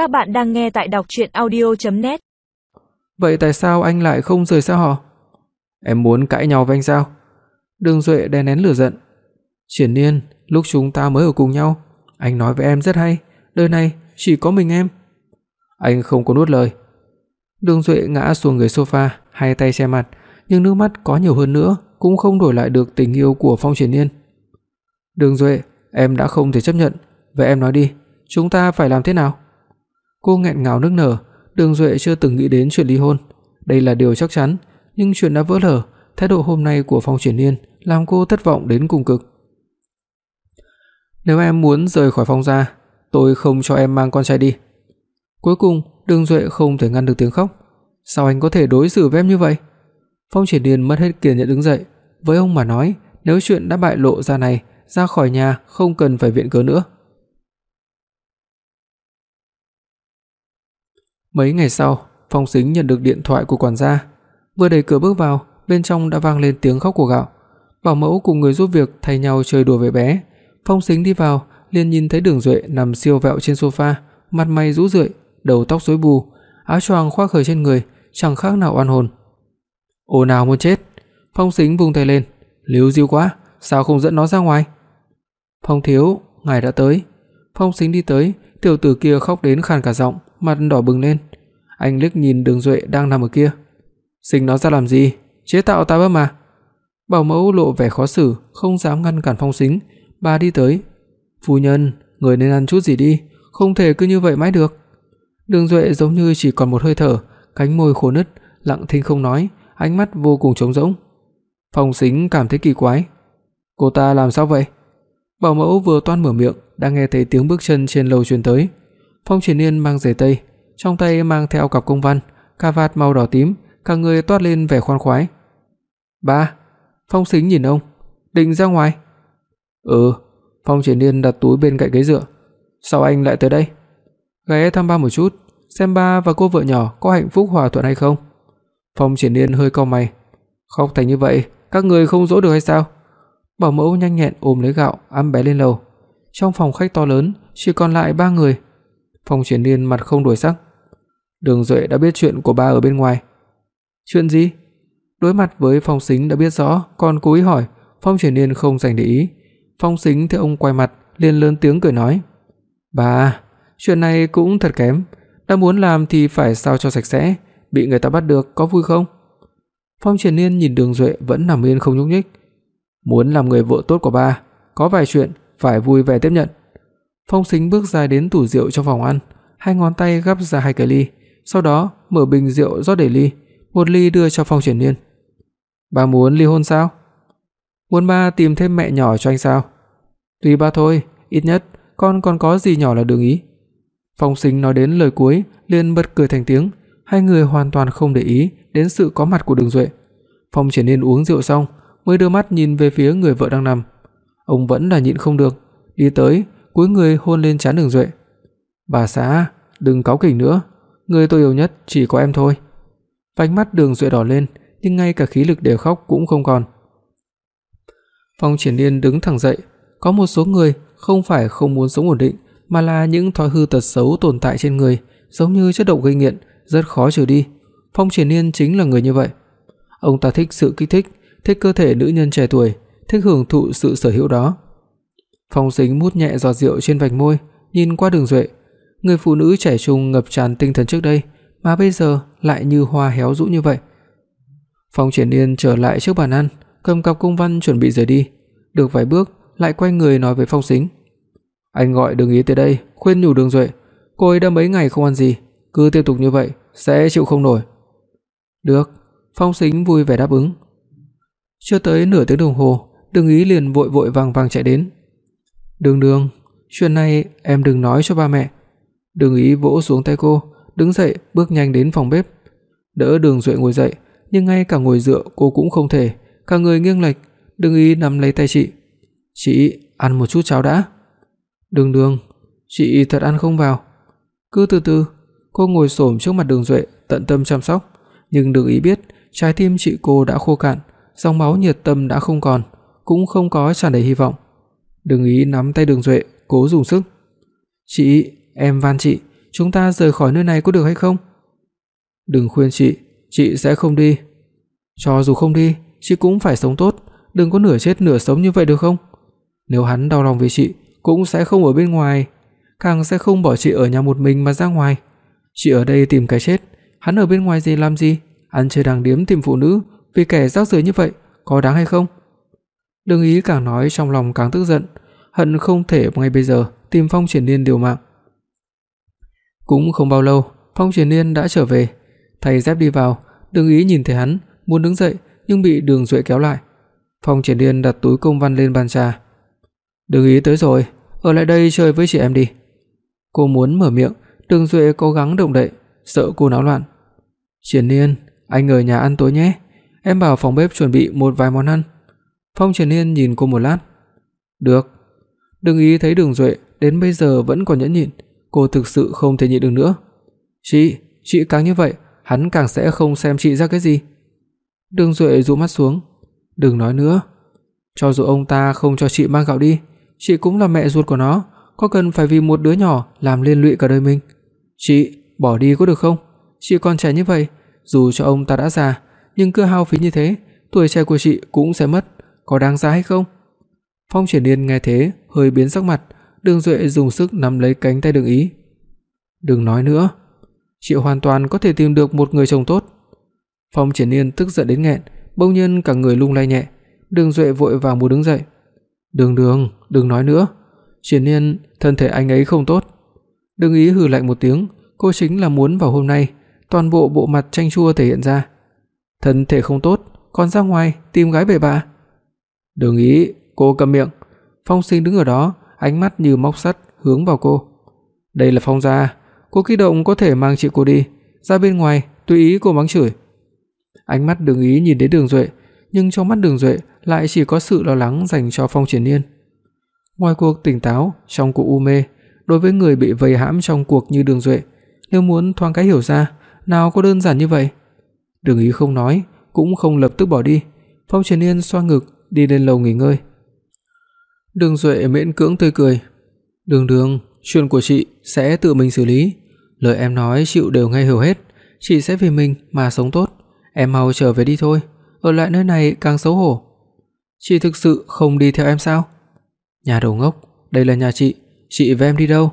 Các bạn đang nghe tại đọc audio net Vậy tại sao anh lại không rời xa họ? Em muốn cãi nhau với anh sao? Đường Duệ đè nén lửa giận. Triển niên lúc chúng ta mới ở cùng nhau, anh nói với em rất hay, đời này chỉ có mình em. Anh không có nuốt lời. Đường Duệ ngã xuống người sofa, hai tay che mặt, nhưng nước mắt có nhiều hơn nữa cũng không đổi lại được tình yêu của Phong Triển Nhiên. "Đường Duệ, em đã không thể chấp nhận, vậy em nói đi, chúng ta phải làm thế nào?" Cô nghẹn ngào nức nở, Đường Duệ chưa từng nghĩ đến chuyện ly hôn, đây là điều chắc chắn, nhưng chuyện đã vỡ lở, thái độ hôm nay của Phong Triển Nhiên làm cô thất vọng đến cùng cực. "Nếu em muốn rời khỏi Phong gia, tôi không cho em mang con trai đi." Cuối cùng, Đường Duệ không thể ngăn được tiếng khóc. Sao anh có thể đối xử với em như vậy? Phong Triển Điền mất hết kiên nhẫn đứng dậy, với ông mà nói, nếu chuyện đã bại lộ ra này, ra khỏi nhà không cần phải viện cớ nữa. Mấy ngày sau, Phong Sính nhận được điện thoại của quản gia, vừa đẩy cửa bước vào, bên trong đã vang lên tiếng khóc của gạo. Bảo mẫu cùng người giúp việc thay nhau chơi đùa với bé. Phong Sính đi vào, liền nhìn thấy Đường Duệ nằm siêu vẹo trên sofa, mặt mày rũ rượi, đầu tóc rối bù, áo choàng khoác hở trên người, chẳng khác nào oan hồn. ô nào muốn chết. Phong Sính vung tay lên, "Líu diêu quá, sao không dẫn nó ra ngoài?" "Phong thiếu, ngài đã tới." Phong Sính đi tới, tiểu tử kia khóc đến khàn cả giọng, mặt đỏ bừng lên. Anh liếc nhìn Đường Duệ đang nằm ở kia. "Sinh nó ra làm gì? Chế tạo ta bớm mà." Bảo mẫu lộ vẻ khó xử, không dám ngăn cản Phong Sính, bà đi tới. "Phu nhân, người nên ăn chút gì đi, không thể cứ như vậy mãi được." Đường Duệ giống như chỉ còn một hơi thở, cánh môi khô nứt, lặng thinh không nói, ánh mắt vô cùng trống rỗng. Phong Sính cảm thấy kỳ quái. Cô ta làm sao vậy? Bảo mẫu vừa toan mở miệng, đã nghe thấy tiếng bước chân trên lầu truyền tới. Phong Triển Nhiên mang giày tây, trong tay mang theo cặp công văn, cà vạt màu đỏ tím, cả người toát lên vẻ khoan khoái. "Ba." Phong Sính nhìn ông, "Định ra ngoài?" "Ừ." Phong Triển Nhiên đặt túi bên cạnh ghế dựa. "Sao anh lại tới đây?" "Ghé thăm ba một chút, xem ba và cô vợ nhỏ có hạnh phúc hòa thuận hay không." Phong Triển Nhiên hơi cau mày. Khóc thành như vậy, các người không dỗ được hay sao? Bảo mẫu nhanh nhẹn ôm lấy gạo, ẵm bé lên lầu. Trong phòng khách to lớn, chỉ còn lại ba người. Phong Triển Liên mặt không đổi sắc. Đường Duệ đã biết chuyện của ba ở bên ngoài. Chuyện gì? Đối mặt với Phong Sính đã biết rõ, còn cố ý hỏi, Phong Triển Liên không dành để ý. Phong Sính thấy ông quay mặt, liền lớn tiếng cười nói: "Bà, chuyện này cũng thật kém, đã muốn làm thì phải sao cho sạch sẽ, bị người ta bắt được có vui không?" Phong Triển Liên nhìn Đường Duệ vẫn nằm yên không nhúc nhích. Muốn làm người vợ tốt của ba, có vài chuyện phải vui vẻ tiếp nhận. Phong Sính bước ra đến tủ rượu trong phòng ăn, hai ngón tay gắp ra hai cái ly, sau đó mở bình rượu rót đầy ly, một ly đưa cho Phong Triển Nhiên. "Ba muốn ly hôn sao?" "Muốn ba tìm thêm mẹ nhỏ cho anh sao?" "Tùy ba thôi, ít nhất con còn có gì nhỏ là đừng ý." Phong Sính nói đến lời cuối, liền bật cười thành tiếng, hai người hoàn toàn không để ý đến sự có mặt của Đường Duệ. Phong Triển Nhiên uống rượu xong, mới đưa mắt nhìn về phía người vợ đang nằm. Ông vẫn là nhịn không được, đi tới, cúi người hôn lên trán Đường Duệ. "Bà xã, đừng cáu kỉnh nữa, người tôi yêu nhất chỉ có em thôi." Vành mắt Đường Duệ đỏ lên, nhưng ngay cả khí lực để khóc cũng không còn. Phong Triển Nhiên đứng thẳng dậy, có một số người không phải không muốn sống ổn định, mà là những thói hư tật xấu tồn tại trên người, giống như chất độc gây nghiện, rất khó trừ đi. Phong Triển Nhiên chính là người như vậy. Ông ta thích sự kích thích, thích cơ thể nữ nhân trẻ tuổi, thích hưởng thụ sự sở hữu đó. Phong Sính mút nhẹ giọt rượu trên vành môi, nhìn qua Đường Duệ, người phụ nữ trẻ trung ngập tràn tinh thần trước đây, mà bây giờ lại như hoa héo rũ như vậy. Phong Triển Nhiên trở lại trước bàn ăn, cầm cặp công văn chuẩn bị rời đi, được vài bước lại quay người nói với Phong Sính: "Anh gọi Đường Ý tới đây, khuyên nhủ Đường Duệ, cô ấy đã mấy ngày không ăn gì, cứ tiếp tục như vậy sẽ chịu không nổi." "Được." Phong Sính vui vẻ đáp ứng. Chưa tới nửa tiếng đồng hồ, Đường Ý liền vội vội vàng vàng chạy đến. "Đường Đường, chuyện này em đừng nói cho ba mẹ." Đường Ý vỗ xuống tay cô, đứng dậy bước nhanh đến phòng bếp, đỡ Đường Duệ ngồi dậy, nhưng ngay cả ngồi dựa cô cũng không thể, cả người nghiêng lệch, Đường Ý nắm lấy tay chị. "Chị, ăn một chút cháo đã." "Đường Đường, chị thật ăn không vào." Cứ từ từ, cô ngồi xổm trước mặt Đường Duệ, tận tâm chăm sóc, nhưng Đường Ý biết trái tim chị cô đã khô cạn, dòng máu nhiệt tâm đã không còn, cũng không có tràn đầy hy vọng đừng Ý nắm tay Đường Duệ, cố dùng sức. "Chị, em van chị, chúng ta rời khỏi nơi này có được hay không?" "Đừng khuyên chị, chị sẽ không đi." "Cho dù không đi, chị cũng phải sống tốt, đừng có nửa chết nửa sống như vậy được không? Nếu hắn đau lòng vì chị, cũng sẽ không ở bên ngoài, càng sẽ không bỏ chị ở nhà một mình mà ra ngoài. Chị ở đây tìm cái chết, hắn ở bên ngoài gì làm gì? Ăn chơi đàng điếm tìm phụ nữ, vì kẻ rác rưởi như vậy, có đáng hay không?" Đường Ý càng nói trong lòng càng tức giận, hận không thể ngay bây giờ tìm Phong Triển Nhiên điều mạng. Cũng không bao lâu, Phong Triển Nhiên đã trở về, thay dép đi vào, Đường Ý nhìn thấy hắn, muốn đứng dậy nhưng bị Đường Duệ kéo lại. Phong Triển Nhiên đặt túi công văn lên bàn trà. "Đường Ý tới rồi, ở lại đây chơi với chị em đi." Cô muốn mở miệng, Đường Duệ cố gắng động đậy, sợ cô náo loạn. "Triển Nhiên, anh ở nhà ăn tối nhé, em bảo phòng bếp chuẩn bị một vài món ăn." Phong Triển Nhiên nhìn cô một lát. "Được." Đừng ý thấy Đường Duệ đến bây giờ vẫn còn nhẫn nhịn, cô thực sự không thể nhịn được nữa. "Chị, chị càng như vậy, hắn càng sẽ không xem chị ra cái gì." Đường Duệ dụ mắt xuống, "Đừng nói nữa, cho dù ông ta không cho chị mang gạo đi, chị cũng là mẹ ruột của nó, có cần phải vì một đứa nhỏ làm liên lụy cả đời mình? Chị, bỏ đi có được không? Chị còn trẻ như vậy, dù cho ông ta đã già, nhưng cứ hao phí như thế, tuổi trẻ của chị cũng sẽ mất, có đáng giá hay không?" Phong Triển Nhiên nghe thế, hơi biến sắc mặt, Đường Duệ dùng sức nắm lấy cánh tay Đường Ý. "Đừng nói nữa, chị hoàn toàn có thể tìm được một người chồng tốt." Phong Triển Nhiên tức giận đến nghẹn, bỗng nhiên cả người lung lay nhẹ, Đường Duệ vội vàng muốn đứng dậy. "Đường Đường, đừng nói nữa. Triển Nhiên, thân thể anh ấy không tốt." Đường Ý hừ lạnh một tiếng, cô chính là muốn vào hôm nay, toàn bộ bộ mặt chanh chua thể hiện ra. Thân thể không tốt, còn ra ngoài tìm gái bể bạ. Đường Ý, cô câm miệng. Phong Sinh đứng ở đó, ánh mắt như móc sắt hướng vào cô. Đây là Phong gia, cô kích động có thể mang chị cô đi, ra bên ngoài tùy ý cô mắng chửi. Ánh mắt Đường Ý nhìn đến Đường Duệ, nhưng trong mắt Đường Duệ lại chỉ có sự lo lắng dành cho Phong Triển Nhiên. Ngoài cuộc tỉnh táo, trong cuộc u mê, đối với người bị vây hãm trong cuộc như Đường Duệ, nếu muốn thoáng cái hiểu ra, nào có đơn giản như vậy. Đường Ý không nói, cũng không lập tức bỏ đi. Phong Triển Nhiên xoa ngực, đi lên lầu nghỉ ngơi. Đường Duệ miễn cưỡng tươi cười. "Đường Đường, chuyện của chị sẽ tự mình xử lý, lời em nói chịu đều nghe hiểu hết, chị sẽ vì mình mà sống tốt, em mau trở về đi thôi, ở lại nơi này càng xấu hổ." "Chị thực sự không đi theo em sao?" "Nhà đầu ngốc, đây là nhà chị, chị với em đi đâu?"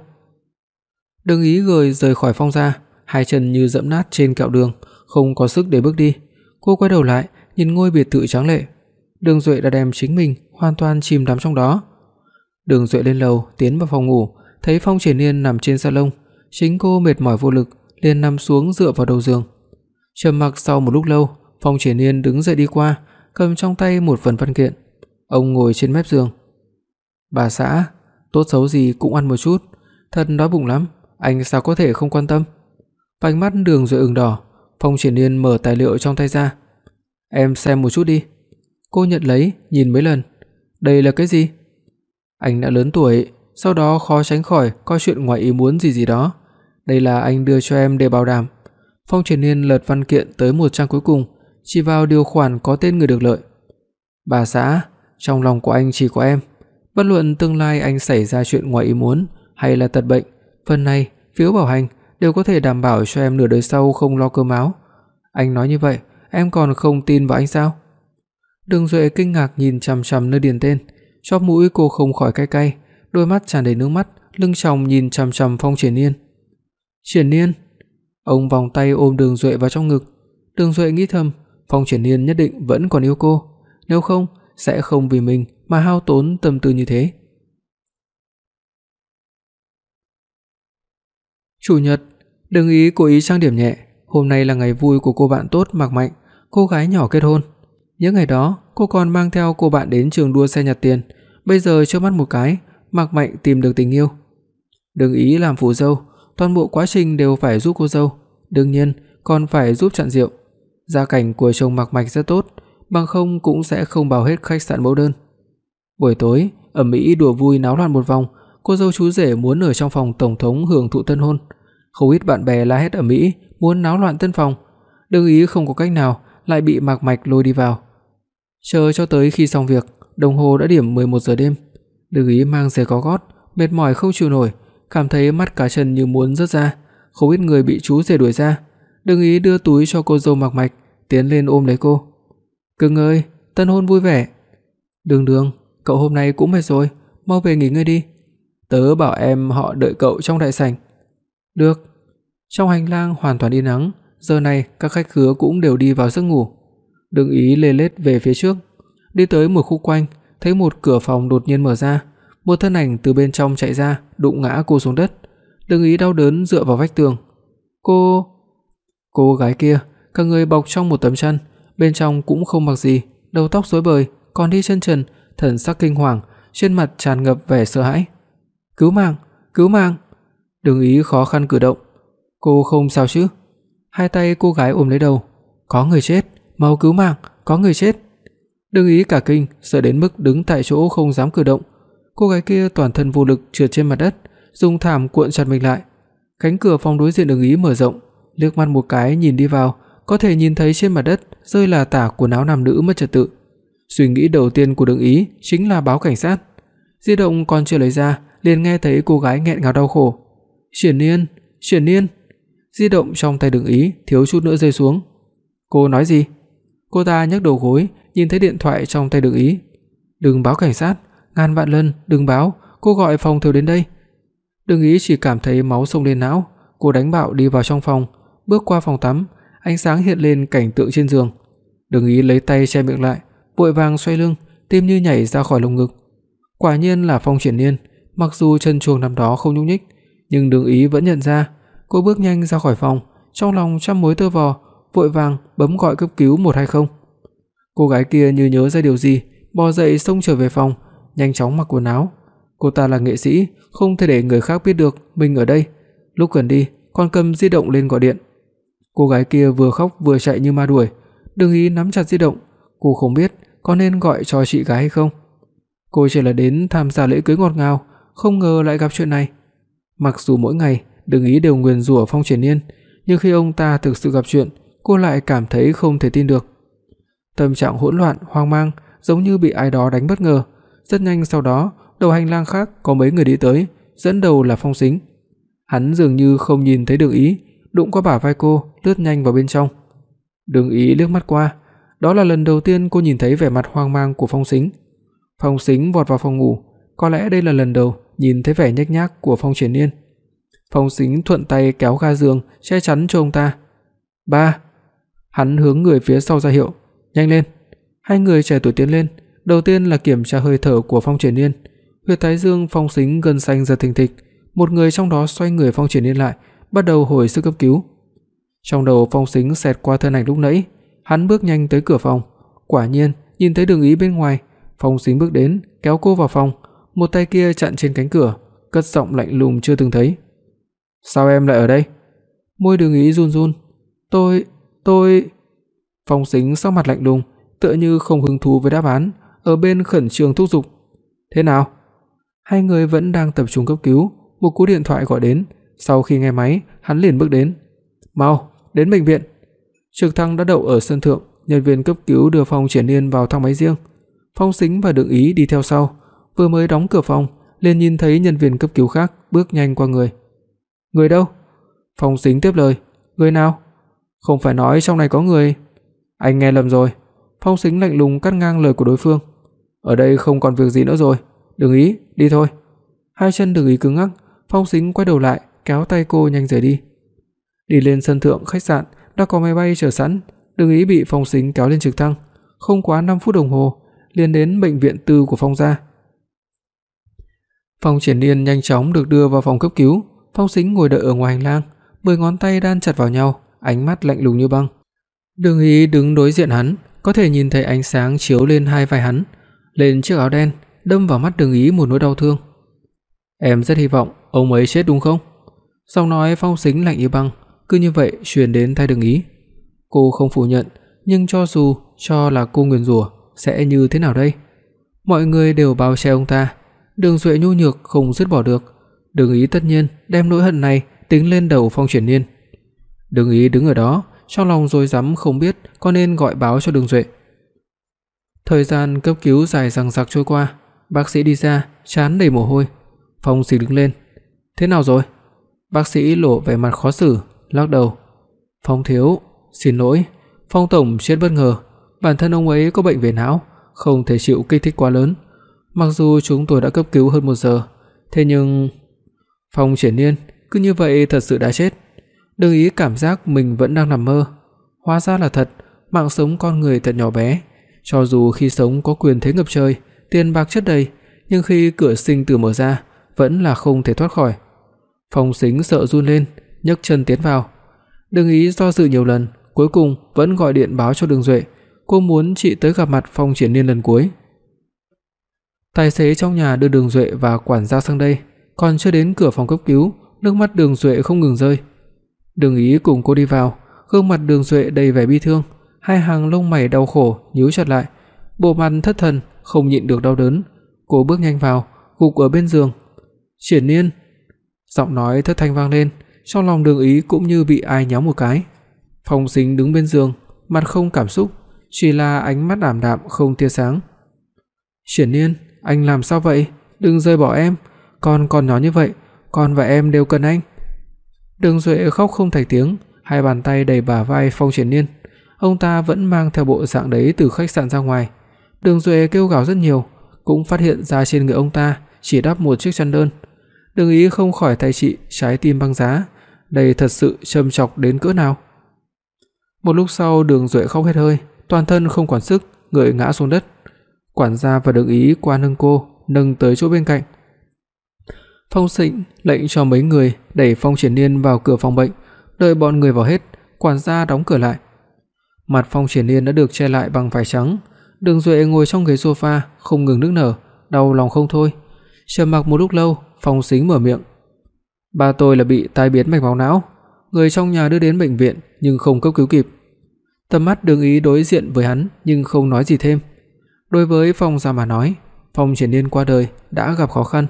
Đường Ý gời rời khỏi phong gia, hai chân như dẫm nát trên kẹo đường, không có sức để bước đi. Cô quay đầu lại, nhìn ngôi biệt thự tráng lệ. Đường Duệ đã đem chính mình hoàn toàn chìm đắm trong đó. Đường Duệ lên lầu, tiến vào phòng ngủ, thấy Phong Triển Nhiên nằm trên salon, chính cô mệt mỏi vô lực, liền nằm xuống dựa vào đầu giường. Trầm mặc sau một lúc lâu, Phong Triển Nhiên đứng dậy đi qua, cầm trong tay một phần văn kiện. Ông ngồi trên mép giường. "Bà xã, tốt xấu gì cũng ăn một chút, thật đói bụng lắm, anh sao có thể không quan tâm?" Vành mắt Đường Duệ ửng đỏ, Phong Triển Nhiên mở tài liệu trong tay ra. "Em xem một chút đi." Cô nhận lấy, nhìn mấy lần. "Đây là cái gì?" Anh đã lớn tuổi, sau đó khó tránh khỏi có chuyện ngoài ý muốn gì gì đó. Đây là anh đưa cho em để bảo đảm. Phong Triển Nhiên lật văn kiện tới một trang cuối cùng, chỉ vào điều khoản có tên người được lợi. "Bà xã, trong lòng của anh chỉ có em, bất luận tương lai anh xảy ra chuyện ngoài ý muốn hay là tật bệnh, phần này phiếu bảo hành đều có thể đảm bảo cho em nửa đời sau không lo cơm áo." Anh nói như vậy, em còn không tin vào anh sao? Đường Duệ kinh ngạc nhìn chằm chằm nơi điền tên, chóp mũi cô không khỏi cay cay, đôi mắt tràn đầy nước mắt, lưng tròng nhìn chằm chằm Phong Triển Nhiên. "Triển Nhiên." Ông vòng tay ôm Đường Duệ vào trong ngực. Đường Duệ nghĩ thầm, Phong Triển Nhiên nhất định vẫn còn yêu cô, nếu không sẽ không vì mình mà hao tốn tâm tư như thế. Chủ nhật, đừng ý cố ý trang điểm nhẹ, hôm nay là ngày vui của cô bạn tốt Mạc Mạnh, cô gái nhỏ kết hôn. Những ngày đó, cô còn mang theo cô bạn đến trường đua xe nhặt tiền, bây giờ chớp mắt một cái, Mạc Mạnh tìm được tình yêu. Đừng ý làm phù dâu, toàn bộ quá trình đều phải giúp cô dâu, đương nhiên còn phải giúp chặn rượu. Gia cảnh của chồng Mạc Mạch rất tốt, bằng không cũng sẽ không bao hết khách sạn mẫu đơn. Buổi tối, ở Mỹ đùa vui náo loạn một vòng, cô dâu chú rể muốn ở trong phòng tổng thống hưởng thụ tân hôn. Không ít bạn bè la hét ở Mỹ muốn náo loạn tân phòng, đương ý không có cách nào lại bị Mạc Mạch lôi đi vào. Chờ cho tới khi xong việc, đồng hồ đã điểm 11 giờ đêm. Đừng ý mang giày có gót, mệt mỏi không chịu nổi, cảm thấy mắt cá chân như muốn rớt ra, không ít người bị chú rể đuổi ra. Đừng ý đưa túi cho cô dâu mặc mạch, tiến lên ôm lấy cô. "Cưng ơi, tân hôn vui vẻ." "Đường Đường, cậu hôm nay cũng mệt rồi, mau về nghỉ ngơi đi. Tớ bảo em họ đợi cậu trong đại sảnh." "Được." Trong hành lang hoàn toàn yên ắng, giờ này các khách khứa cũng đều đi vào giấc ngủ. Đường Ý lê lết về phía trước, đi tới một khu quanh, thấy một cửa phòng đột nhiên mở ra, một thân ảnh từ bên trong chạy ra, đụng ngã cô xuống đất. Đường Ý đau đớn dựa vào vách tường. "Cô..." Cô gái kia, cả người bọc trong một tấm chăn, bên trong cũng không mặc gì, đầu tóc rối bời, còn đi chân trần, thần sắc kinh hoàng, trên mặt tràn ngập vẻ sợ hãi. "Cứu mạng, cứu mạng!" Đường Ý khó khăn cử động. "Cô không sao chứ?" Hai tay cô gái ôm lấy đầu. "Có người chết, mau cứu mạng, có người chết." Đường Ý cả kinh, sợ đến mức đứng tại chỗ không dám cử động. Cô gái kia toàn thân vô lực trượt trên mặt đất, dùng thảm cuộn chặt mình lại. Cánh cửa phòng đối diện Đường Ý mở rộng, liếc mắt một cái nhìn đi vào, có thể nhìn thấy trên mặt đất rơi là tả quần áo nam nữ mất trật tự. Suy nghĩ đầu tiên của Đường Ý chính là báo cảnh sát. Di động còn chưa lấy ra, liền nghe thấy cô gái nghẹn ngào đau khổ. "Triển Nhiên, Triển Nhiên." Di động trong tay Đường Ý thiếu chút nữa rơi xuống. "Cô nói gì?" Cô ta nhấc đầu gối, nhìn thấy điện thoại trong tay Đường Ý. "Đừng báo cảnh sát, ngàn vạn lần đừng báo, cô gọi phòng thiếu đến đây." Đường Ý chỉ cảm thấy máu xông lên não, cô đánh bạo đi vào trong phòng, bước qua phòng tắm, ánh sáng hiện lên cảnh tượng trên giường. Đường Ý lấy tay che miệng lại, vội vàng xoay lưng, tim như nhảy ra khỏi lồng ngực. Quả nhiên là Phong Triển Nhiên, mặc dù chân chuồng nằm đó không nhúc nhích, nhưng Đường Ý vẫn nhận ra, cô bước nhanh ra khỏi phòng, trong lòng trăm mối tơ vò, vội vàng bấm gọi cấp cứu 120. Cô gái kia như nhớ ra điều gì, bò dậy xông trở về phòng, nhanh chóng mặc quần áo. Cô ta là nghệ sĩ, không thể để người khác biết được mình ở đây. Lúc gần đi, còn cầm di động lên gọi điện. Cô gái kia vừa khóc vừa chạy như ma đuổi, Đường Ý nắm chặt di động, cô không biết có nên gọi cho chị gái hay không. Cô chỉ là đến tham gia lễ cưới ngọt ngào, không ngờ lại gặp chuyện này. Mặc dù mỗi ngày Đường Ý đều nguyền rủa Phong Triển Nhiên, nhưng khi ông ta thực sự gặp chuyện, cô lại cảm thấy không thể tin được. Tâm trạng hỗn loạn, hoang mang, giống như bị ai đó đánh bất ngờ. Rất nhanh sau đó, đầu hành lang khác có mấy người đi tới, dẫn đầu là Phong Sính. Hắn dường như không nhìn thấy Đường Ý, đụng qua bả vai cô, lướt nhanh vào bên trong. Đường Ý liếc mắt qua, đó là lần đầu tiên cô nhìn thấy vẻ mặt hoang mang của Phong Sính. Phong Sính vọt vào phòng ngủ, có lẽ đây là lần đầu nhìn thấy vẻ nhếch nhác của Phong Triển Nhiên. Phong Sính thuận tay kéo ga giường che chắn cho ông ta. "Ba." Hắn hướng người phía sau ra hiệu, "Nhanh lên." Hai người trẻ tuổi tiến lên, đầu tiên là kiểm tra hơi thở của Phong Triển Nhiên. Huyệt thái dương Phong Sính gần xanh giật thình thịch, một người trong đó xoay người Phong Triển Nhiên lại, bắt đầu hồi sức cấp cứu. Trong đầu Phong Sính xẹt qua thân ảnh lúc nãy, hắn bước nhanh tới cửa phòng, quả nhiên nhìn thấy Đường Ý bên ngoài, Phong Sính bước đến, kéo cô vào phòng, một tay kia chặn trên cánh cửa, cất giọng lạnh lùng chưa từng thấy. "Sao em lại ở đây?" Môi Đường Ý run run. "Tôi, tôi..." Phong Sính sắc mặt lạnh lùng, tựa như không hứng thú với đáp án, ở bên khẩn trương thúc giục. "Thế nào?" Hai người vẫn đang tập trung cấp cứu, một cú điện thoại gọi đến, sau khi nghe máy, hắn liền bước đến. "Mau, đến bệnh viện." Trực thăng đã đậu ở sân thượng, nhân viên cấp cứu đưa Phong Triển Nhiên vào thang máy riêng. Phong Sính và Đường Ý đi theo sau, vừa mới đóng cửa phòng, liền nhìn thấy nhân viên cấp cứu khác bước nhanh qua người. "Người đâu?" Phong Sính tiếp lời, "Người nào?" "Không phải nói trong này có người." "Anh nghe lầm rồi." Phong Sính lạnh lùng cắt ngang lời của đối phương. "Ở đây không còn việc gì nữa rồi, đừng Ý, đi thôi." Hai chân đừng Ý cứng ngắc, Phong Sính quay đầu lại, kéo tay cô nhanh rời đi. Đi lên sân thượng khách sạn, đã có máy bay chờ sẵn, đừng Ý bị Phong Sính kéo lên trực thăng, không quá 5 phút đồng hồ liền đến bệnh viện tư của Phong gia. Phong Triển Nhiên nhanh chóng được đưa vào phòng cấp cứu, Phong Sính ngồi đợi ở ngoài hành lang, mười ngón tay đan chặt vào nhau, ánh mắt lạnh lùng như băng. Đường Ý đứng đối diện hắn, có thể nhìn thấy ánh sáng chiếu lên hai vai hắn, lên chiếc áo đen, đâm vào mắt Đường Ý một nỗi đau thương. "Em rất hy vọng ông ấy chết đúng không?" Giọng nói Phong Sính lạnh như băng, cứ như vậy truyền đến tai Đường Ý. Cô không phủ nhận, nhưng cho dù cho là cô nguyền rủa, sẽ như thế nào đây? Mọi người đều bao che ông ta, Đường Duệ nhu nhược không dứt bỏ được, Đường Ý tất nhiên đem nỗi hận này tính lên đầu Phong Triển Nhiên. Đường Ý đứng ở đó, trong lòng rối rắm không biết có nên gọi báo cho Đường Duệ. Thời gian cấp cứu dài dằng dặc trôi qua, bác sĩ đi ra, trán đầy mồ hôi. Phong Sĩ đứng lên. "Thế nào rồi?" Bác sĩ lộ vẻ mặt khó xử, lắc đầu. "Phong thiếu, xin lỗi, Phong tổng chết bất ngờ, bản thân ông ấy có bệnh về não, không thể chịu kích thích quá lớn. Mặc dù chúng tôi đã cấp cứu hơn 1 giờ, thế nhưng Phong Triển Nhiên cứ như vậy thật sự đã chết. Đừng ý cảm giác mình vẫn đang nằm mơ. Hóa ra là thật, mạng sống con người thật nhỏ bé, cho dù khi sống có quyền thế ngập trời, tiền bạc chất đầy, nhưng khi cửa sinh tử mở ra, vẫn là không thể thoát khỏi. Phong Sính sợ run lên, nhấc chân tiến vào. Đừng ý do dự nhiều lần, cuối cùng vẫn gọi điện báo cho Đường Duệ, cô muốn chị tới gặp mặt Phong Triển Nhiên lần cuối. Tài xế trong nhà đưa Đường Duệ và quản gia sang đây, còn chưa đến cửa phòng cấp cứu, nước mắt Đường Duệ không ngừng rơi. Đường Ý cùng cô đi vào, gương mặt Đường Duệ đầy vẻ bi thương, hai hàng lông mày đau khổ nhíu chặt lại, bộ mặt thất thần, không nhịn được đau đớn. Cô bước nhanh vào, gục ở bên giường. "Triển Nhiên." Giọng nói thất thanh vang lên, trong lòng Đường Ý cũng như bị ai nhéo một cái. Phong Sính đứng bên giường, mặt không cảm xúc, chỉ là ánh mắt ảm đạm không tia sáng. "Triển Nhiên, anh làm sao vậy? Đừng rời bỏ em, con còn nhỏ như vậy, con và em đều cần anh." Đường Duệ khóc không thành tiếng, hai bàn tay đầy bả vai Phong Triển Nhiên. Ông ta vẫn mang theo bộ dạng đấy từ khách sạn ra ngoài. Đường Duệ kêu gào rất nhiều, cũng phát hiện ra trên người ông ta chỉ đắp một chiếc chăn đơn. Đường Ý không khỏi thay chị trái tim băng giá, đây thật sự châm chọc đến cỡ nào. Một lúc sau Đường Duệ khóc hết hơi, toàn thân không còn sức, người ngã xuống đất. Quản gia và Đường Ý qua nâng cô, nâng tới chỗ bên cạnh. Phong Sịnh lệnh cho mấy người đẩy Phong Triển Nhiên vào cửa phòng bệnh, đợi bọn người vào hết, quản gia đóng cửa lại. Mặt Phong Triển Nhiên đã được che lại bằng vải trắng, Đường Duệ ngồi trong ghế sofa không ngừng nức nở, đau lòng không thôi. Trầm mặc một lúc lâu, Phong Sính mở miệng. "Ba tôi là bị tai biến mạch máu não, người trong nhà đưa đến bệnh viện nhưng không cấp cứu kịp." Tầm mắt Đường Ý đối diện với hắn nhưng không nói gì thêm. Đối với Phong gia mà nói, Phong Triển Nhiên qua đời đã gặp khó khăn,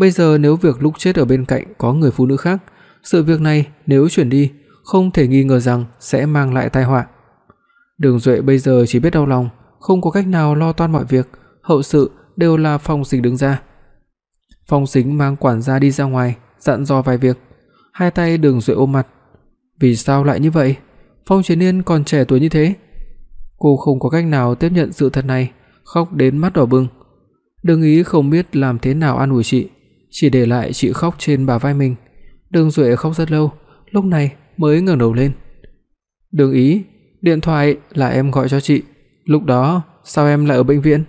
bây giờ nếu việc lúc chết ở bên cạnh có người phụ nữ khác, sự việc này nếu chuyển đi, không thể nghi ngờ rằng sẽ mang lại tai họa. Đường Duệ bây giờ chỉ biết đau lòng, không có cách nào lo toan mọi việc, hậu sự đều là Phong Sính đứng ra. Phong Sính mang quản gia đi ra ngoài, dặn dò vài việc, hai tay Đường Duệ ôm mặt. Vì sao lại như vậy? Phong Chiến Niên còn trẻ tuổi như thế. Cô không có cách nào tiếp nhận sự thật này, khóc đến mắt đỏ bừng. Đường Ý không biết làm thế nào an ủi chị, chỉ để lại chị khóc trên bả vai mình. Đường Duệ khóc rất lâu, lúc này mới ngẩng đầu lên. "Đường Ý, điện thoại là em gọi cho chị, lúc đó sao em lại ở bệnh viện?"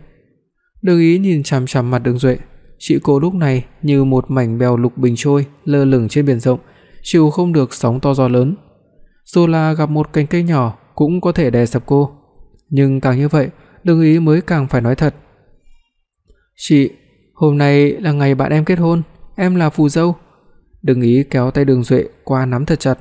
Đường Ý nhìn chằm chằm mặt Đường Duệ, chị cô lúc này như một mảnh bèo lục bình trôi lơ lửng trên biển rộng, chịu không được sóng to gió lớn. Dù là gặp một cành cây nhỏ cũng có thể đè sập cô, nhưng càng như vậy, Đường Ý mới càng phải nói thật. "Chị, hôm nay là ngày bạn em kết hôn, em là phù dâu." Đường Ý kéo tay Đường Duệ qua nắm thật chặt.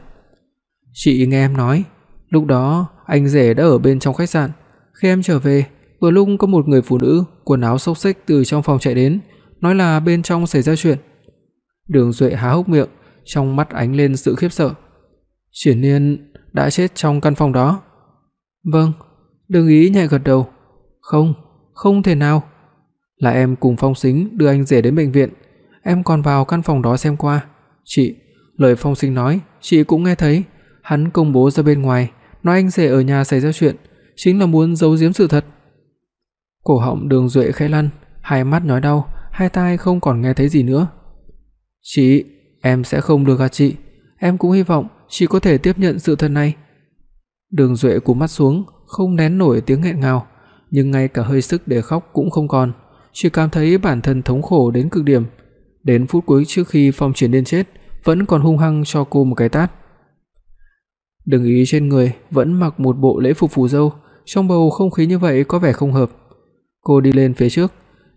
"Chị nghe em nói, lúc đó anh rể đã ở bên trong khách sạn, khi em trở về, vừa lúc có một người phụ nữ quần áo xốc xếch từ trong phòng chạy đến, nói là bên trong xảy ra chuyện." Đường Duệ há hốc miệng, trong mắt ánh lên sự khiếp sợ. Triển Nhiên đã chết trong căn phòng đó. Vâng, Đường Ý nhẹ gật đầu. Không, không thể nào. Là em cùng Phong Sính đưa anh rể đến bệnh viện, em còn vào căn phòng đó xem qua. Chị, lời Phong Sính nói, chị cũng nghe thấy, hắn công bố ra bên ngoài, nói anh rể ở nhà xảy ra chuyện, chính là muốn giấu giếm sự thật. Cổ họng Đường Duệ khẽ lăn, hai mắt nhói đau, hai tai không còn nghe thấy gì nữa. "Chị, em sẽ không được gạt chị, em cũng hy vọng chị có thể tiếp nhận sự thật này." Đường Duệ cúi mắt xuống, không nén nổi tiếng nghẹn ngào, nhưng ngay cả hơi sức để khóc cũng không còn, chỉ cảm thấy bản thân thống khổ đến cực điểm. Đến phút cuối trước khi Phong Triển Điên chết, vẫn còn hung hăng cho cô một cái tát. Đừng ý trên người vẫn mặc một bộ lễ phục phù dâu, trong bầu không khí như vậy có vẻ không hợp. Cô đi lên phía trước,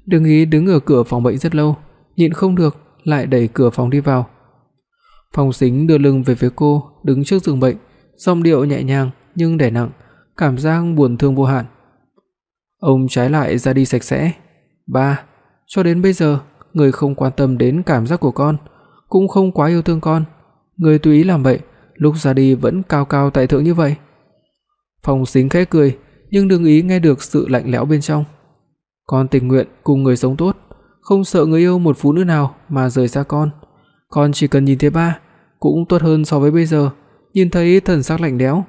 Đừng ý đứng ở cửa phòng bệnh rất lâu, nhịn không được lại đẩy cửa phòng đi vào. Phong Sính đưa lưng về phía cô, đứng trước giường bệnh, giọng điệu nhẹ nhàng nhưng đè nặng, cảm giác buồn thương vô hạn. Ông trái lại ra đi sạch sẽ. "Ba, cho đến bây giờ, người không quan tâm đến cảm giác của con, cũng không quá yêu thương con, người tùy ý làm vậy, lúc ra đi vẫn cao cao tại thượng như vậy." Phong Sính khẽ cười, nhưng đừng ý nghe được sự lạnh lẽo bên trong. Con tình nguyện cùng người sống tốt, không sợ người yêu một phụ nữ nào mà rời xa con. Con chỉ cần nhìn thấy ba, cũng tốt hơn so với bây giờ, nhìn thấy thần sắc lạnh lẽo.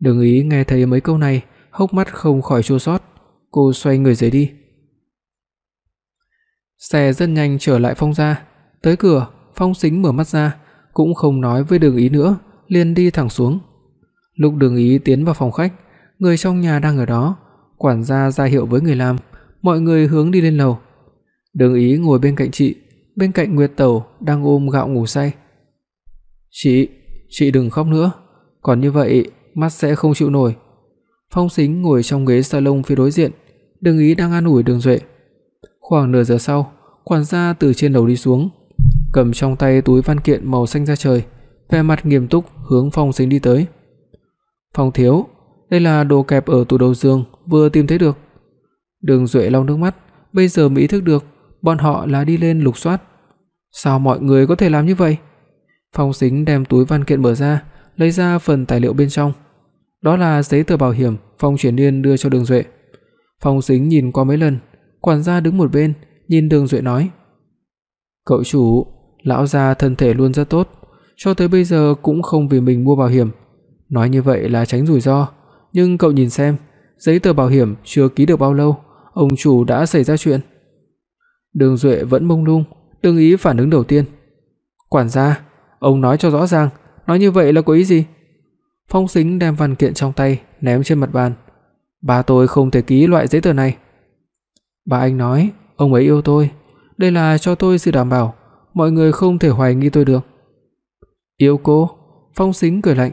Đường Ý nghe thấy mấy câu này, hốc mắt không khỏi chua xót, cô xoay người rời đi. Xe rất nhanh trở lại Phong gia, tới cửa, Phong Sính mở mắt ra, cũng không nói với Đường Ý nữa, liền đi thẳng xuống. Lúc Đường Ý tiến vào phòng khách, người trong nhà đang ở đó, quản gia ra hiệu với người làm, mọi người hướng đi lên lầu. Đường Ý ngồi bên cạnh chị, bên cạnh Nguyệt Tẩu đang ôm gạo ngủ say. "Chị, chị đừng khóc nữa, còn như vậy mắt sẽ không chịu nổi." Phong Sính ngồi trong ghế salon phía đối diện, Đường Ý đang an ủi Đường Duệ. Khoảng nửa giờ sau, quản gia từ trên lầu đi xuống, cầm trong tay túi văn kiện màu xanh da trời, vẻ mặt nghiêm túc hướng Phong Sính đi tới. "Phong thiếu, đây là đồ kẹp ở tủ đầu giường vừa tìm thấy được." Đường Duệ lau nước mắt, bây giờ mới ý thức được bọn họ là đi lên lục soát. Sao mọi người có thể làm như vậy? Phong Sính đem túi văn kiện mở ra, lấy ra phần tài liệu bên trong. Đó là giấy tờ bảo hiểm Phong Triển Nhiên đưa cho Đường Duệ. Phong Sính nhìn qua mấy lần, quản gia đứng một bên, nhìn Đường Duệ nói: "Cậu chủ, lão gia thân thể luôn rất tốt, cho tới bây giờ cũng không vì mình mua bảo hiểm. Nói như vậy là tránh rủi ro, nhưng cậu nhìn xem, giấy tờ bảo hiểm chưa ký được bao lâu, ông chủ đã xảy ra chuyện." Đường Duệ vẫn mông lung, đương ý phản ứng đầu tiên. "Quản gia, ông nói cho rõ ràng, nói như vậy là có ý gì?" Phong Sính đem văn kiện trong tay ném trên mặt bàn. "Ba tôi không thể ký loại giấy tờ này." Bà anh nói, ông ấy yêu tôi, đây là cho tôi sự đảm bảo, mọi người không thể hoài nghi tôi được. Yêu cô? Phong Sính cười lạnh,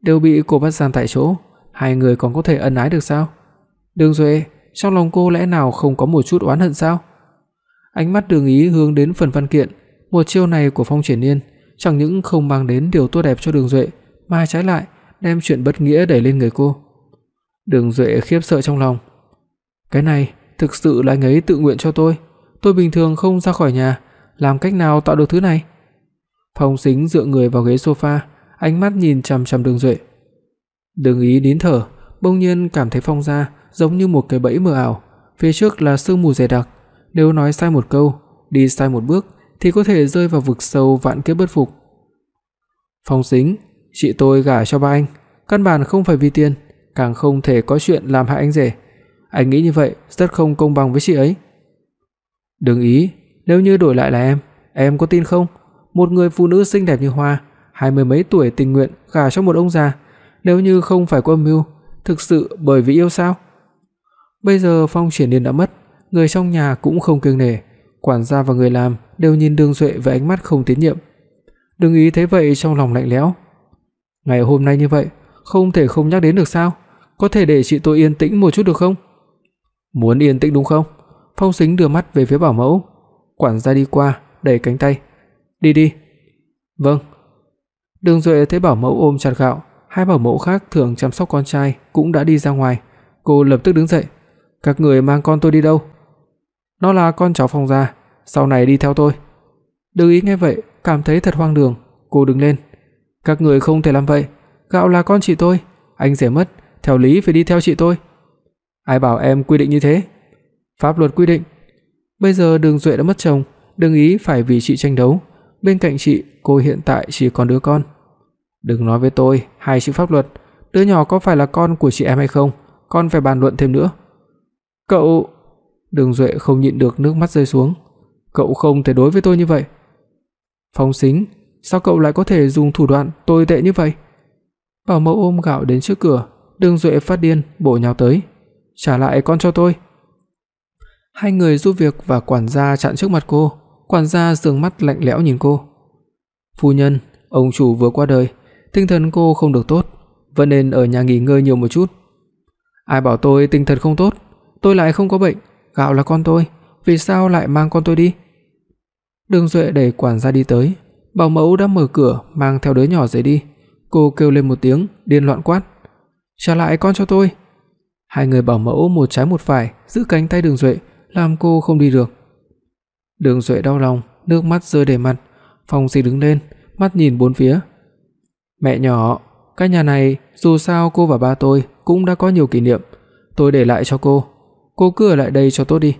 đều bị cô bắt giam tại chỗ, hai người còn có thể ân ái được sao? Đường Duệ, trong lòng cô lẽ nào không có một chút oán hận sao? Ánh mắt Đường Ý hướng đến phần văn kiện, một chiêu này của Phong Triển Nhiên chẳng những không mang đến điều tốt đẹp cho Đường Duệ, mà trái lại đem chuyện bất nghĩa đẩy lên người cô. Đường Duệ khiếp sợ trong lòng. Cái này thực sự là anh ấy tự nguyện cho tôi, tôi bình thường không ra khỏi nhà, làm cách nào tạo được thứ này? Phong Sính dựa người vào ghế sofa, ánh mắt nhìn chằm chằm Đường Duệ. Đường Ý nín thở, bỗng nhiên cảm thấy Phong gia giống như một cái bẫy mờ ảo, phía trước là sương mù dày đặc, nếu nói sai một câu, đi sai một bước thì có thể rơi vào vực sâu vạn kiếp bất phục. Phong Sính, chị tôi gả cho ba anh, căn bản không phải vì tiền, càng không thể có chuyện làm hại anh rể. Anh nghĩ như vậy rất không công bằng với chị ấy. Đừng ý, nếu như đổi lại là em, em có tin không? Một người phụ nữ xinh đẹp như hoa, hai mươi mấy tuổi tình nguyện gả cho một ông già, nếu như không phải có âm mưu, thực sự bởi vì yêu sao? Bây giờ Phong Triển niên đã mất, người trong nhà cũng không kiêng nể, quản gia và người làm đều nhìn Đường Duệ với ánh mắt không tín nhiệm. Đường Ý thấy vậy trong lòng lạnh lẽo. Ngày hôm nay như vậy, không thể không nhắc đến được sao? Có thể để chị tôi yên tĩnh một chút được không? Muốn yên tĩnh đúng không? Phong Sính đưa mắt về phía bảo mẫu. Quản gia đi qua, đẩy cánh tay. "Đi đi." "Vâng." Đường Duệ thấy bảo mẫu ôm chặt gạo, hai bảo mẫu khác thường chăm sóc con trai cũng đã đi ra ngoài. Cô lập tức đứng dậy. "Các người mang con tôi đi đâu?" "Nó là con cháu Phong gia, sau này đi theo tôi." Đường Ý nghe vậy, cảm thấy thật hoang đường, cô đứng lên. "Các người không thể làm vậy, gạo là con chị tôi, anh rể mất, theo lý phải đi theo chị tôi." "Ai bảo em quy định như thế?" "Pháp luật quy định." Bây giờ Đường Duệ đã mất chồng, Đường Ý phải vì chị tranh đấu, bên cạnh chị, cô hiện tại chỉ còn đứa con. Đừng nói với tôi hai chữ pháp luật, đứa nhỏ có phải là con của chị em hay không, con phải bàn luận thêm nữa. Cậu Đường Duệ không nhịn được nước mắt rơi xuống. Cậu không thể đối với tôi như vậy. Phong Sính, sao cậu lại có thể dùng thủ đoạn tồi tệ như vậy? Bảo mẫu ôm gạo đến trước cửa, Đường Duệ phát điên bổ nhào tới. "Trả lại con cho tôi." Hai người giúp việc và quản gia chặn trước mặt cô, quản gia dường mắt lạnh lẽo nhìn cô. "Phu nhân, ông chủ vừa qua đời, tinh thần cô không được tốt, vẫn nên ở nhà nghỉ ngơi nhiều một chút." "Ai bảo tôi tinh thần không tốt, tôi lại không có bệnh, gạo là con tôi, vì sao lại mang con tôi đi?" Đường Duệ đẩy quản gia đi tới, bảo mẫu đã mở cửa mang theo đứa nhỏ rời đi. Cô kêu lên một tiếng, điên loạn quát: "Trả lại con cho tôi!" Hai người bảo mẫu một trái một phải giữ cánh tay Đường Duệ, làm cô không đi được. Đường Duệ đau lòng, nước mắt rơi đầy mặt, Phong Dịch đứng lên, mắt nhìn bốn phía. "Mẹ nhỏ, cái nhà này dù sao cô và ba tôi cũng đã có nhiều kỷ niệm, tôi để lại cho cô, cô cứ ở lại đây cho tốt đi."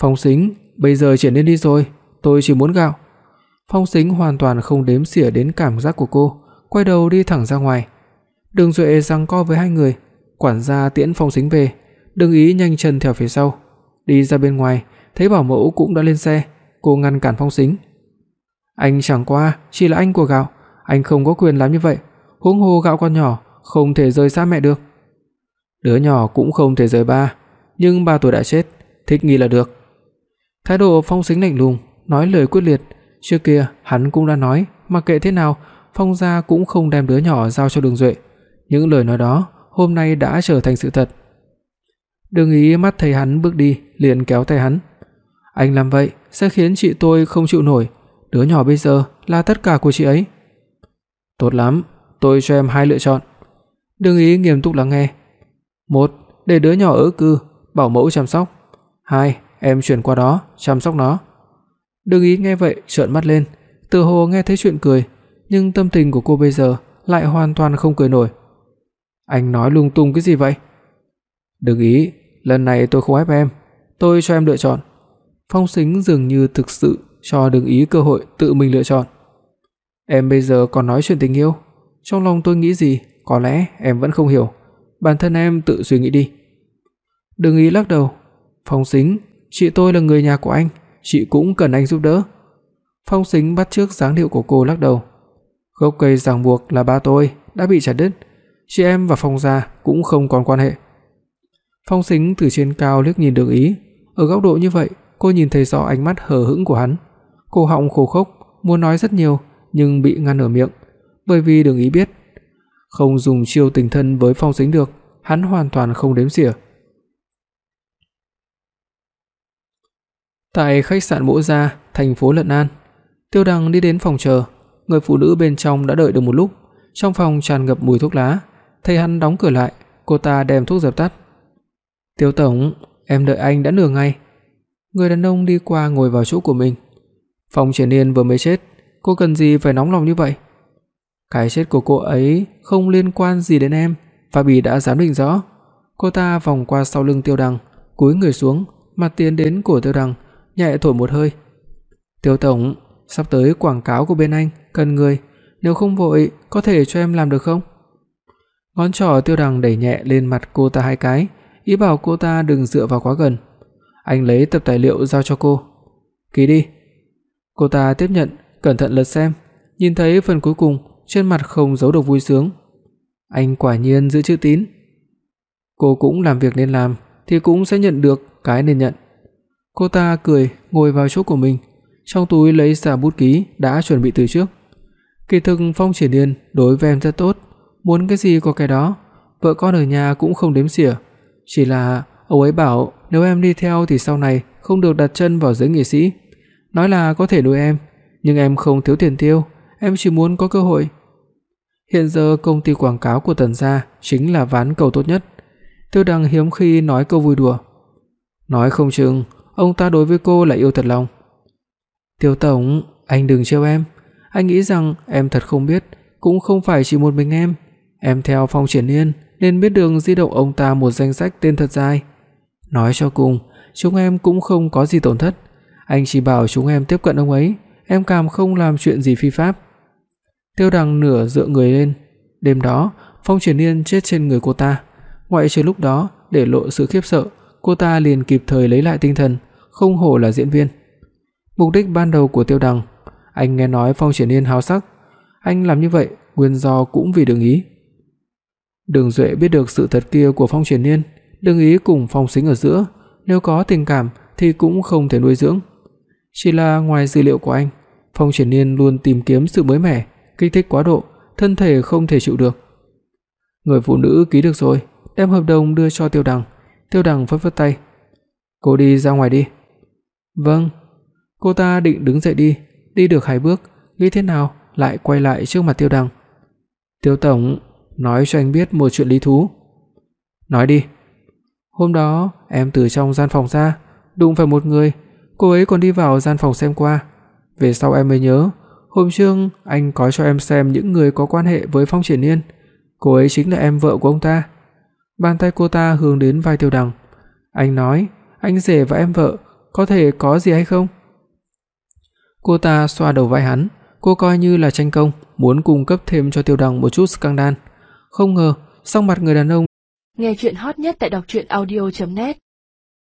Phong Sính, bây giờ chuyển nên đi rồi, tôi chỉ muốn gạo. Phong Sính hoàn toàn không đếm xỉa đến cảm giác của cô, quay đầu đi thẳng ra ngoài. Đường Duệ giằng co với hai người, quản gia tiễn Phong Sính về, Đường Ý nhanh chân theo phía sau, đi ra bên ngoài, thấy bảo mẫu cũng đã lên xe, cô ngăn cản Phong Sính. "Anh chẳng qua chỉ là anh của gạo, anh không có quyền làm như vậy, huống hồ gạo con nhỏ, không thể rời xa mẹ được." Đứa nhỏ cũng không thể rời ba, nhưng ba tuổi đã chết, thích nghi là được. Thái độ Phong Sính lạnh lùng, nói lời quyết liệt, trước kia hắn cũng đã nói, mặc kệ thế nào, Phong gia cũng không đem đứa nhỏ giao cho Đường Duệ. Những lời nói đó hôm nay đã trở thành sự thật. Đường Ý mắt thấy hắn bước đi, liền kéo tay hắn. Anh làm vậy sẽ khiến chị tôi không chịu nổi, đứa nhỏ bây giờ là tất cả của chị ấy. Tốt lắm, tôi cho em hai lựa chọn. Đường Ý nghiêm túc lắng nghe. Một, để đứa nhỏ ở cư, bảo mẫu chăm sóc. Hai, em chuyển qua đó chăm sóc nó. Đường Ý nghe vậy trợn mắt lên, tựa hồ nghe thấy chuyện cười, nhưng tâm tình của cô bây giờ lại hoàn toàn không cười nổi. Anh nói lung tung cái gì vậy? Đừng ý, lần này tôi không ép em, tôi cho em lựa chọn. Phong Sính dường như thực sự cho Đừng Ý cơ hội tự mình lựa chọn. Em bây giờ còn nói chuyện tình yêu, trong lòng tôi nghĩ gì, có lẽ em vẫn không hiểu, bản thân em tự suy nghĩ đi. Đừng Ý lắc đầu, Phong Sính, chị tôi là người nhà của anh, chị cũng cần anh giúp đỡ. Phong Sính bắt chước dáng điệu của cô lắc đầu. Gốc cây ràng buộc là ba tôi đã bị chặt đứt, chị em và Phong gia cũng không còn quan hệ. Phong Sính từ trên cao liếc nhìn Đường Ý, ở góc độ như vậy, cô nhìn thấy rõ ánh mắt hờ hững của hắn. cô họng khô khốc, muốn nói rất nhiều nhưng bị ngăn ở miệng, bởi vì Đường Ý biết, không dùng chiêu tình thân với Phong Sính được, hắn hoàn toàn không đếm xỉa. Tại khách sạn Mộ Gia, thành phố Lận An, Tiêu Đằng đi đến phòng chờ, người phụ nữ bên trong đã đợi được một lúc, trong phòng tràn ngập mùi thuốc lá, thấy hắn đóng cửa lại, cô ta đem thuốc dập tắt. "Tiêu tổng, em đợi anh đã nửa ngày." Người đàn ông đi qua ngồi vào chỗ của mình. Phong Triển Nhiên vừa mới chết, cô cần gì phải nóng lòng như vậy? Cái chết của cô ấy không liên quan gì đến em, và Bỉ đã giám định rõ. Cô ta vòng qua sau lưng Tiêu Đằng, cúi người xuống, mặt tiến đến cổ Tiêu Đằng, nhẹ thổi một hơi. "Tiêu tổng, sắp tới quảng cáo của bên anh cần người, nếu không vội có thể cho em làm được không?" Ngón trỏ Tiêu Đằng đẩy nhẹ lên mặt cô ta hai cái, ý bảo cô ta đừng dựa vào quá gần. Anh lấy tập tài liệu giao cho cô. "Ký đi." Cô ta tiếp nhận, cẩn thận lật xem, nhìn thấy phần cuối cùng, trên mặt không giấu được vui sướng. Anh quả nhiên giữ chữ tín. Cô cũng làm việc nên làm thì cũng sẽ nhận được cái nên nhận. Cô ta cười, ngồi vào chỗ của mình, trong túi lấy ra bút ký đã chuẩn bị từ trước. Kỳ thực Phong Triển Điên đối với em rất tốt, muốn cái gì có cái đó, vợ con ở nhà cũng không đếm xỉa, chỉ là ông ấy bảo nếu em đi theo thì sau này không được đặt chân vào giới nghệ sĩ, nói là có thể nuôi em, nhưng em không thiếu tiền tiêu, em chỉ muốn có cơ hội. Hiện giờ công ty quảng cáo của Tần gia chính là ván cầu tốt nhất. Tiêu Đăng hiếm khi nói câu vui đùa. Nói không chừng ông ta đối với cô là yêu thật lòng. Tiêu tổng, anh đừng trêu em, anh nghĩ rằng em thật không biết, cũng không phải chỉ một mình em, em theo Phong Triển Nhiên nên biết đường di động ông ta một danh sách tên thật dài. Nói cho cùng, chúng em cũng không có gì tổn thất, anh chỉ bảo chúng em tiếp cận ông ấy, em cảm không làm chuyện gì phi pháp. Tiêu Đằng nửa dựa người lên, đêm đó, Phong Triển Nhiên chết trên người cô ta, ngoại trừ lúc đó để lộ sự khiếp sợ, cô ta liền kịp thời lấy lại tinh thần, không hổ là diễn viên. Mục đích ban đầu của Tiêu Đằng, anh nghe nói Phong Triển Nhiên háo sắc, anh làm như vậy nguyên do cũng vì Đường Ý. Đường Duệ biết được sự thật kia của Phong Triển Nhiên, đương Ý cùng Phong Sính ở giữa, nếu có tình cảm thì cũng không thể nuôi dưỡng. Chỉ là ngoài dữ liệu của anh, Phong Triển Nhiên luôn tìm kiếm sự mới mẻ, kích thích quá độ, thân thể không thể chịu được. Người phụ nữ ký được rồi, đem hợp đồng đưa cho Tiêu Đằng. Tiêu Đằng phất phất tay. "Cô đi ra ngoài đi." "Vâng." Cô ta định đứng dậy đi, đi được hai bước, nghĩ thế nào lại quay lại trước mặt Tiêu Đằng. "Tiêu tổng, nói cho anh biết một chuyện lý thú." "Nói đi." "Hôm đó em từ trong gian phòng ra, đụng phải một người, cô ấy còn đi vào gian phòng xem qua. Về sau em mới nhớ, hôm trước anh có cho em xem những người có quan hệ với Phong Triển Nhiên, cô ấy chính là em vợ của ông ta." Bàn tay cô ta hướng đến vai Tiêu Đằng. Anh nói, anh rể và em vợ có thể có gì hay không? Cô ta xoa đầu vai hắn, cô coi như là tranh công, muốn cung cấp thêm cho Tiêu Đằng một chút scandal. Không ngờ, sắc mặt người đàn ông Nghe truyện hot nhất tại doctruyenaudio.net